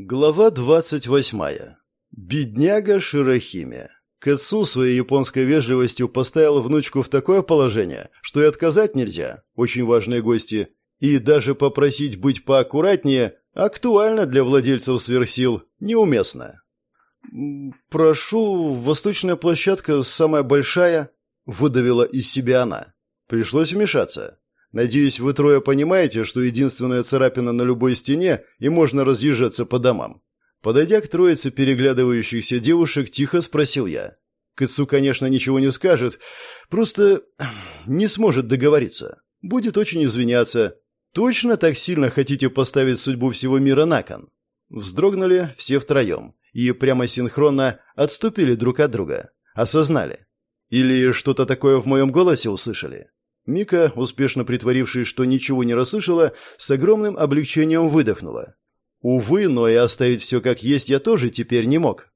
Глава двадцать восьмая. Бедняга Широхиме. Кэтсу своей японской вежливостью поставил внучку в такое положение, что и отказать нельзя, очень важные гости, и даже попросить быть поаккуратнее актуально для владельцев сверхсил, неуместно. «Прошу, восточная площадка самая большая», — выдавила из себя она. Пришлось вмешаться. Надеюсь, вы трое понимаете, что единственная царапина на любой стене, и можно разъезжаться по домам. Подойдя к троице переглядывающихся девушек, тихо спросил я. Кыцу, конечно, ничего не скажет, просто не сможет договориться. Будет очень извиняться. Точно так сильно хотите поставить судьбу всего мира на кон? Вздрогнули все втроем и прямо синхронно отступили друг от друга. Осознали. Или что-то такое в моем голосе услышали. Мика, успешно притворившись, что ничего не расслышала, с огромным облегчением выдохнула. Увы, но и оставить все как есть я тоже теперь не мог.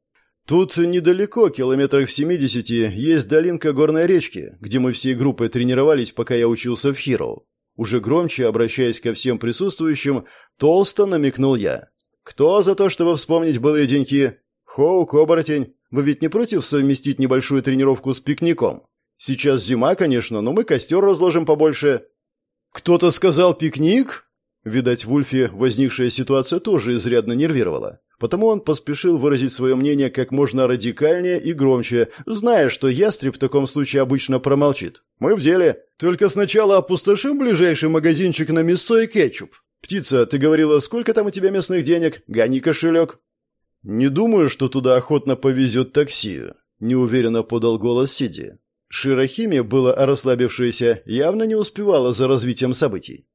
Тут недалеко, километрах в семидесяти, есть долинка горной речки, где мы всей группой тренировались, пока я учился в Хироу. Уже громче, обращаясь ко всем присутствующим, толсто намекнул я. «Кто за то, чтобы вспомнить былые деньки? Хоук, оборотень, вы ведь не против совместить небольшую тренировку с пикником?» Сейчас зима, конечно, но мы костер разложим побольше. Кто-то сказал пикник? Видать, Вульфе возникшая ситуация тоже изрядно нервировала. Потому он поспешил выразить свое мнение как можно радикальнее и громче, зная, что ястреб в таком случае обычно промолчит. «Мы в деле. Только сначала опустошим ближайший магазинчик на мясо и кетчуп. Птица, ты говорила, сколько там у тебя местных денег? Гони кошелек». «Не думаю, что туда охотно повезет такси», — неуверенно подал голос Сиди. Широхиме, было расслабившееся, явно не успевала за развитием событий.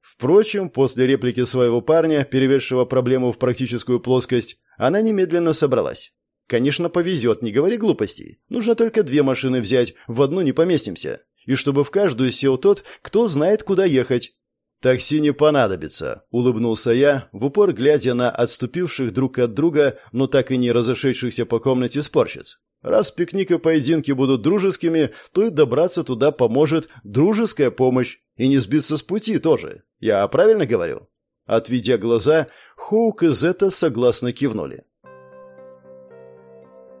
Впрочем, после реплики своего парня, переведшего проблему в практическую плоскость, она немедленно собралась. Конечно, повезет, не говори глупостей. Нужно только две машины взять, в одну не поместимся. И чтобы в каждую сел тот, кто знает, куда ехать. «Такси не понадобится», — улыбнулся я, в упор глядя на отступивших друг от друга, но так и не разошедшихся по комнате спорщиц. Раз пикник и поединки будут дружескими, то и добраться туда поможет дружеская помощь. И не сбиться с пути тоже. Я правильно говорю?» Отведя глаза, Хоук и Зета согласно кивнули.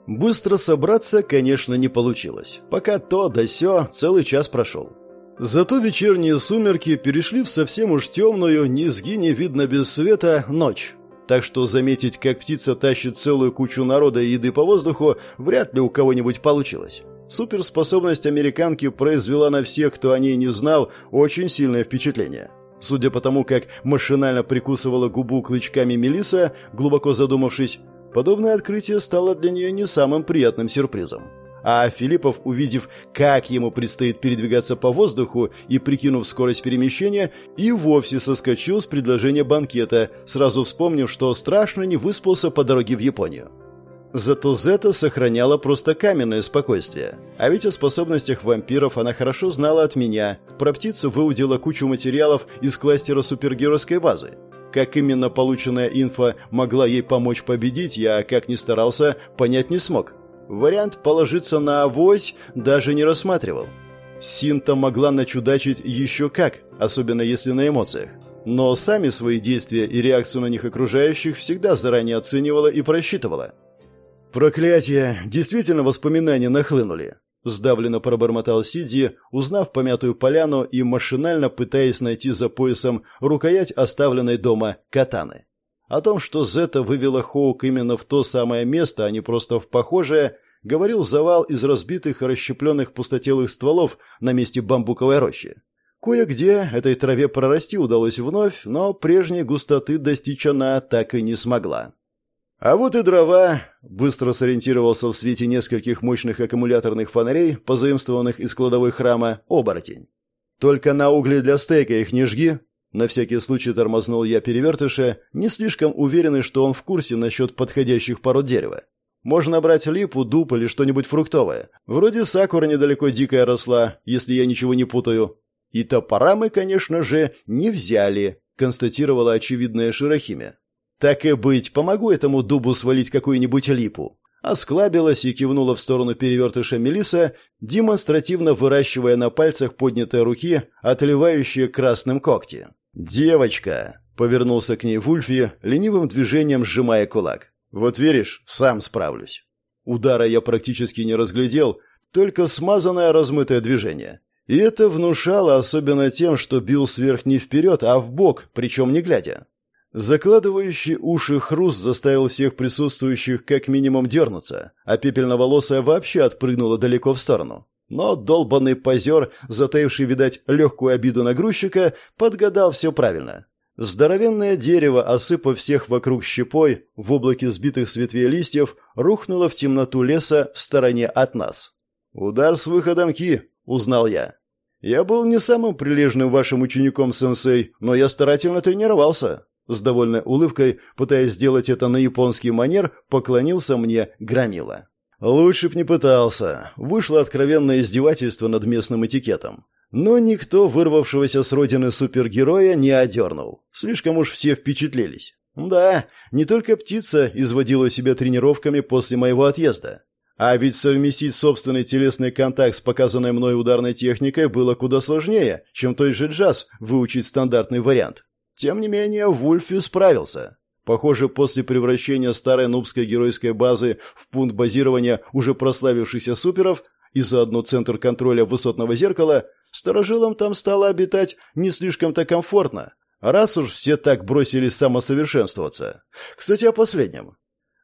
Быстро собраться, конечно, не получилось. Пока то да сё, целый час прошел. Зато вечерние сумерки перешли в совсем уж темную, низги не видно без света, ночь так что заметить, как птица тащит целую кучу народа и еды по воздуху, вряд ли у кого-нибудь получилось. Суперспособность американки произвела на всех, кто о ней не знал, очень сильное впечатление. Судя по тому, как машинально прикусывала губу клычками Мелиса, глубоко задумавшись, подобное открытие стало для нее не самым приятным сюрпризом. А Филиппов, увидев, как ему предстоит передвигаться по воздуху и прикинув скорость перемещения, и вовсе соскочил с предложения банкета, сразу вспомнив, что страшно не выспался по дороге в Японию. Зато Зета сохраняла просто каменное спокойствие. А ведь о способностях вампиров она хорошо знала от меня. Про птицу выудила кучу материалов из кластера супергеройской базы. Как именно полученная инфа могла ей помочь победить, я, как ни старался, понять не смог. Вариант положиться на авось даже не рассматривал. Синта могла начудачить еще как, особенно если на эмоциях. Но сами свои действия и реакцию на них окружающих всегда заранее оценивала и просчитывала. «Проклятие! Действительно воспоминания нахлынули!» Сдавленно пробормотал Сидзи, узнав помятую поляну и машинально пытаясь найти за поясом рукоять оставленной дома катаны. О том, что Зета вывела Хоук именно в то самое место, а не просто в похожее, говорил завал из разбитых и расщепленных пустотелых стволов на месте бамбуковой рощи. Кое-где этой траве прорасти удалось вновь, но прежней густоты достичь она так и не смогла. А вот и дрова, быстро сориентировался в свете нескольких мощных аккумуляторных фонарей, позаимствованных из кладовой храма, оборотень. Только на угли для стейка их не жги, на всякий случай тормознул я перевертыша, не слишком уверенный, что он в курсе насчет подходящих пород дерева. Можно брать липу, дуб или что-нибудь фруктовое. Вроде сакура недалеко дикая росла, если я ничего не путаю. И топора мы, конечно же, не взяли, констатировала очевидная Широхимия. Так и быть, помогу этому дубу свалить какую-нибудь липу. Осклабилась и кивнула в сторону перевертыша Мелиса, демонстративно выращивая на пальцах поднятой руки отливающие красным когти. «Девочка!» — Повернулся к ней Вульфи, ленивым движением сжимая кулак. «Вот веришь, сам справлюсь». Удара я практически не разглядел, только смазанное размытое движение. И это внушало особенно тем, что бил сверх не вперед, а в бок, причем не глядя. Закладывающий уши хруст заставил всех присутствующих как минимум дернуться, а пепельноволосая вообще отпрыгнула далеко в сторону. Но долбанный позер, затаивший, видать, легкую обиду на грузчика, подгадал все правильно. Здоровенное дерево, осыпав всех вокруг щепой, в облаке сбитых с ветвей листьев, рухнуло в темноту леса в стороне от нас. «Удар с выходом Ки», — узнал я. «Я был не самым прилежным вашим учеником, сенсей, но я старательно тренировался». С довольной улыбкой, пытаясь сделать это на японский манер, поклонился мне Громила. Лучше б не пытался. Вышло откровенное издевательство над местным этикетом. Но никто вырвавшегося с родины супергероя не одернул. Слишком уж все впечатлились. Да, не только птица изводила себя тренировками после моего отъезда. А ведь совместить собственный телесный контакт с показанной мной ударной техникой было куда сложнее, чем той же джаз выучить стандартный вариант. Тем не менее, Вульфи справился. Похоже, после превращения старой нубской геройской базы в пункт базирования уже прославившихся суперов и заодно центр контроля высотного зеркала, старожилам там стало обитать не слишком-то комфортно, раз уж все так бросились самосовершенствоваться. Кстати, о последнем.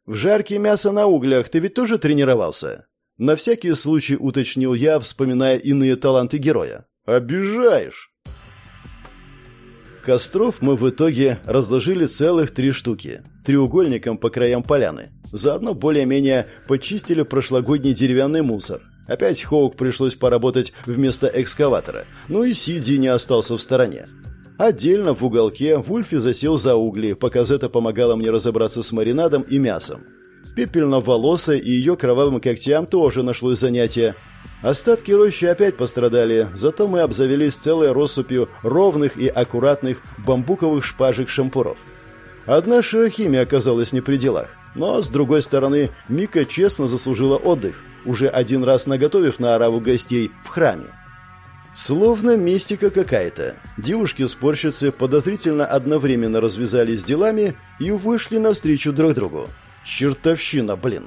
В жарке мясо на углях ты ведь тоже тренировался? На всякий случай уточнил я, вспоминая иные таланты героя. Обижаешь. Костров мы в итоге разложили целых три штуки, треугольником по краям поляны. Заодно более-менее почистили прошлогодний деревянный мусор. Опять Хоук пришлось поработать вместо экскаватора, ну и Сиди не остался в стороне. Отдельно в уголке Вульфи засел за угли, пока Зета помогала мне разобраться с маринадом и мясом. Пепельно-волосой и ее кровавым когтям тоже нашлось занятие, Остатки рощи опять пострадали, зато мы обзавелись целой россыпью ровных и аккуратных бамбуковых шпажек-шампуров. Одна широхимия оказалась не при делах, но, с другой стороны, Мика честно заслужила отдых, уже один раз наготовив на ораву гостей в храме. Словно мистика какая-то. Девушки-спорщицы подозрительно одновременно развязались делами и вышли навстречу друг другу. Чертовщина, блин.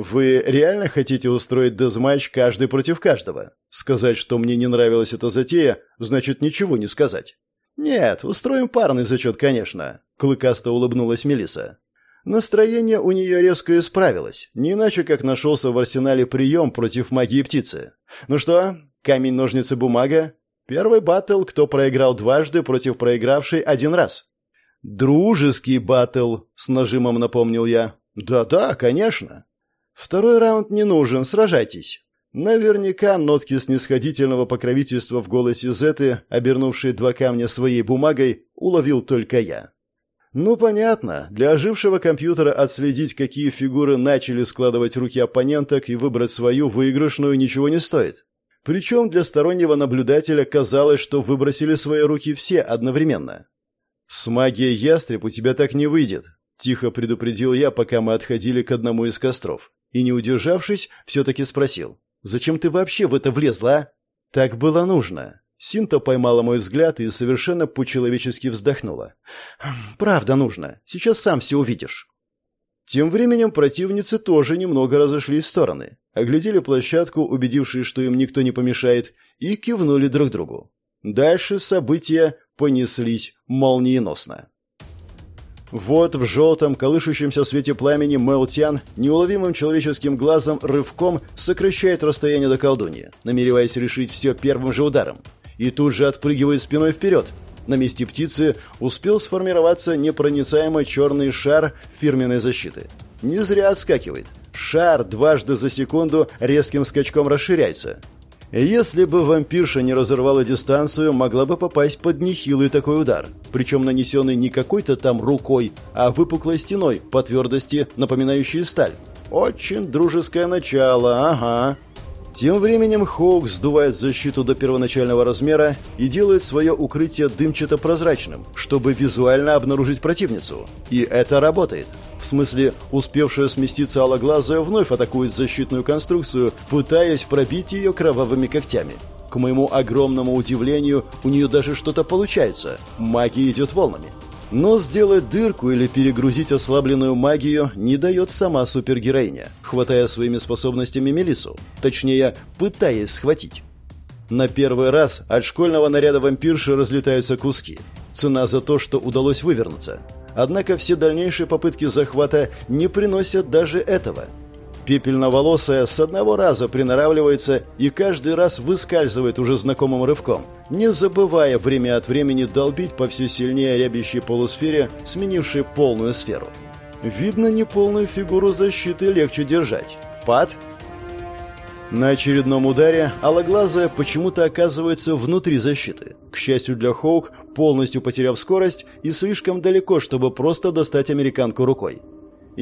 Вы реально хотите устроить дезматч каждый против каждого? Сказать, что мне не нравилась эта затея, значит ничего не сказать. Нет, устроим парный зачет, конечно, клыкасто улыбнулась Мелиса. Настроение у нее резко исправилось, не иначе как нашелся в арсенале прием против магии птицы. Ну что, камень, ножницы, бумага? Первый баттл, кто проиграл дважды против проигравшей один раз. Дружеский баттл, с нажимом напомнил я. Да-да, конечно. Второй раунд не нужен, сражайтесь. Наверняка нотки снисходительного покровительства в голосе Зеты, обернувшей два камня своей бумагой, уловил только я. Ну, понятно, для ожившего компьютера отследить, какие фигуры начали складывать руки оппоненток и выбрать свою выигрышную ничего не стоит. Причем для стороннего наблюдателя казалось, что выбросили свои руки все одновременно. «С магией ястреб у тебя так не выйдет», – тихо предупредил я, пока мы отходили к одному из костров и, не удержавшись, все-таки спросил. «Зачем ты вообще в это влезла, а?» «Так было нужно». Синта поймала мой взгляд и совершенно по-человечески вздохнула. «Правда нужно. Сейчас сам все увидишь». Тем временем противницы тоже немного разошлись в стороны, оглядели площадку, убедившись, что им никто не помешает, и кивнули друг другу. Дальше события понеслись молниеносно. Вот в желтом, колышущемся свете пламени Мэлтян неуловимым человеческим глазом рывком сокращает расстояние до колдуньи, намереваясь решить все первым же ударом. И тут же отпрыгивает спиной вперед. На месте птицы успел сформироваться непроницаемый черный шар фирменной защиты. Не зря отскакивает. Шар дважды за секунду резким скачком расширяется. Если бы вампирша не разорвала дистанцию, могла бы попасть под нехилый такой удар, причем нанесенный не какой-то там рукой, а выпуклой стеной, по твердости напоминающей сталь. Очень дружеское начало, ага. Тем временем Хоук сдувает защиту до первоначального размера и делает свое укрытие дымчато-прозрачным, чтобы визуально обнаружить противницу. И это работает. В смысле, успевшая сместиться алоглазая вновь атакует защитную конструкцию, пытаясь пробить ее кровавыми когтями. К моему огромному удивлению, у нее даже что-то получается. Магия идет волнами. Но сделать дырку или перегрузить ослабленную магию не дает сама супергероиня, хватая своими способностями Мелису, точнее, пытаясь схватить. На первый раз от школьного наряда вампирши разлетаются куски. Цена за то, что удалось вывернуться. Однако все дальнейшие попытки захвата не приносят даже этого – Пепельноволосая с одного раза приноравливается и каждый раз выскальзывает уже знакомым рывком, не забывая время от времени долбить по все сильнее рябящей полусфере, сменившей полную сферу. Видно, неполную фигуру защиты легче держать. Пад. На очередном ударе алоглазая почему-то оказывается внутри защиты. К счастью для Хоук, полностью потеряв скорость и слишком далеко, чтобы просто достать американку рукой.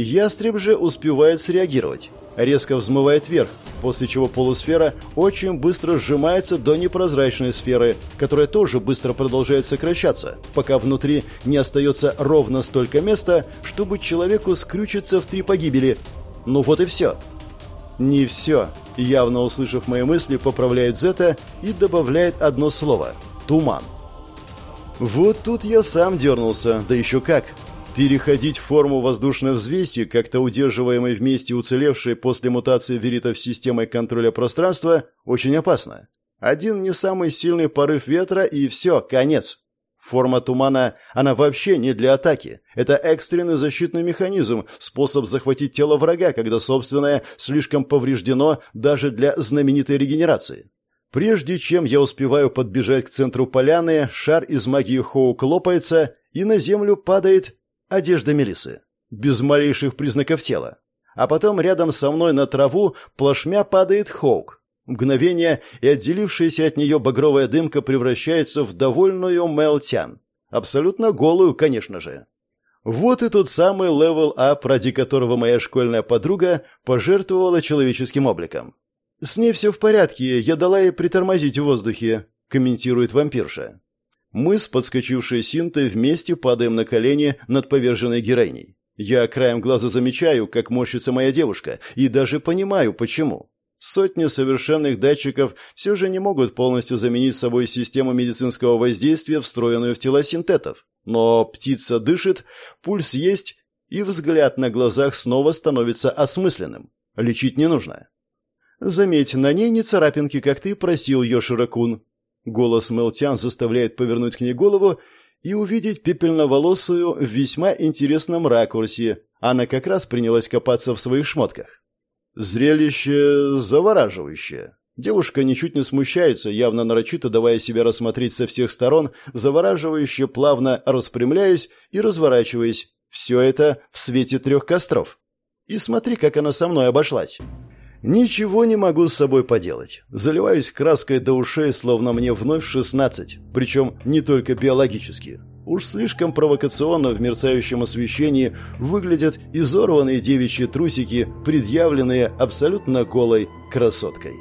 Ястреб же успевает среагировать. Резко взмывает вверх, после чего полусфера очень быстро сжимается до непрозрачной сферы, которая тоже быстро продолжает сокращаться, пока внутри не остается ровно столько места, чтобы человеку скрючиться в три погибели. Ну вот и все. Не все. Явно услышав мои мысли, поправляет Зета и добавляет одно слово. Туман. Вот тут я сам дернулся, да еще как. Переходить в форму воздушной взвеси, как-то удерживаемой вместе уцелевшей после мутации веритов системой контроля пространства, очень опасно. Один не самый сильный порыв ветра, и все, конец. Форма тумана, она вообще не для атаки. Это экстренный защитный механизм, способ захватить тело врага, когда собственное слишком повреждено даже для знаменитой регенерации. Прежде чем я успеваю подбежать к центру поляны, шар из магии Хоук лопается, и на землю падает Одежда Мелисы. Без малейших признаков тела. А потом рядом со мной на траву плашмя падает Хоук. Мгновение, и отделившаяся от нее багровая дымка превращается в довольную Мелтян. Абсолютно голую, конечно же. Вот и тот самый level up, ради которого моя школьная подруга пожертвовала человеческим обликом. «С ней все в порядке, я дала ей притормозить в воздухе», — комментирует вампирша. Мы с подскочившей Синтой вместе падаем на колени над поверженной героиней. Я краем глаза замечаю, как морщится моя девушка, и даже понимаю, почему. Сотни совершенных датчиков все же не могут полностью заменить собой систему медицинского воздействия, встроенную в тела синтетов. Но птица дышит, пульс есть, и взгляд на глазах снова становится осмысленным. Лечить не нужно. Заметь, на ней не царапинки, как ты просил, Йоширакун. Голос Мелтян заставляет повернуть к ней голову и увидеть пепельноволосую в весьма интересном ракурсе. Она как раз принялась копаться в своих шмотках. Зрелище завораживающее. Девушка ничуть не смущается, явно нарочито давая себя рассмотреть со всех сторон, завораживающе плавно распрямляясь и разворачиваясь. Все это в свете трех костров. И смотри, как она со мной обошлась. Ничего не могу с собой поделать. Заливаюсь краской до ушей, словно мне вновь 16, причем не только биологически. Уж слишком провокационно в мерцающем освещении выглядят изорванные девичьи трусики, предъявленные абсолютно голой красоткой.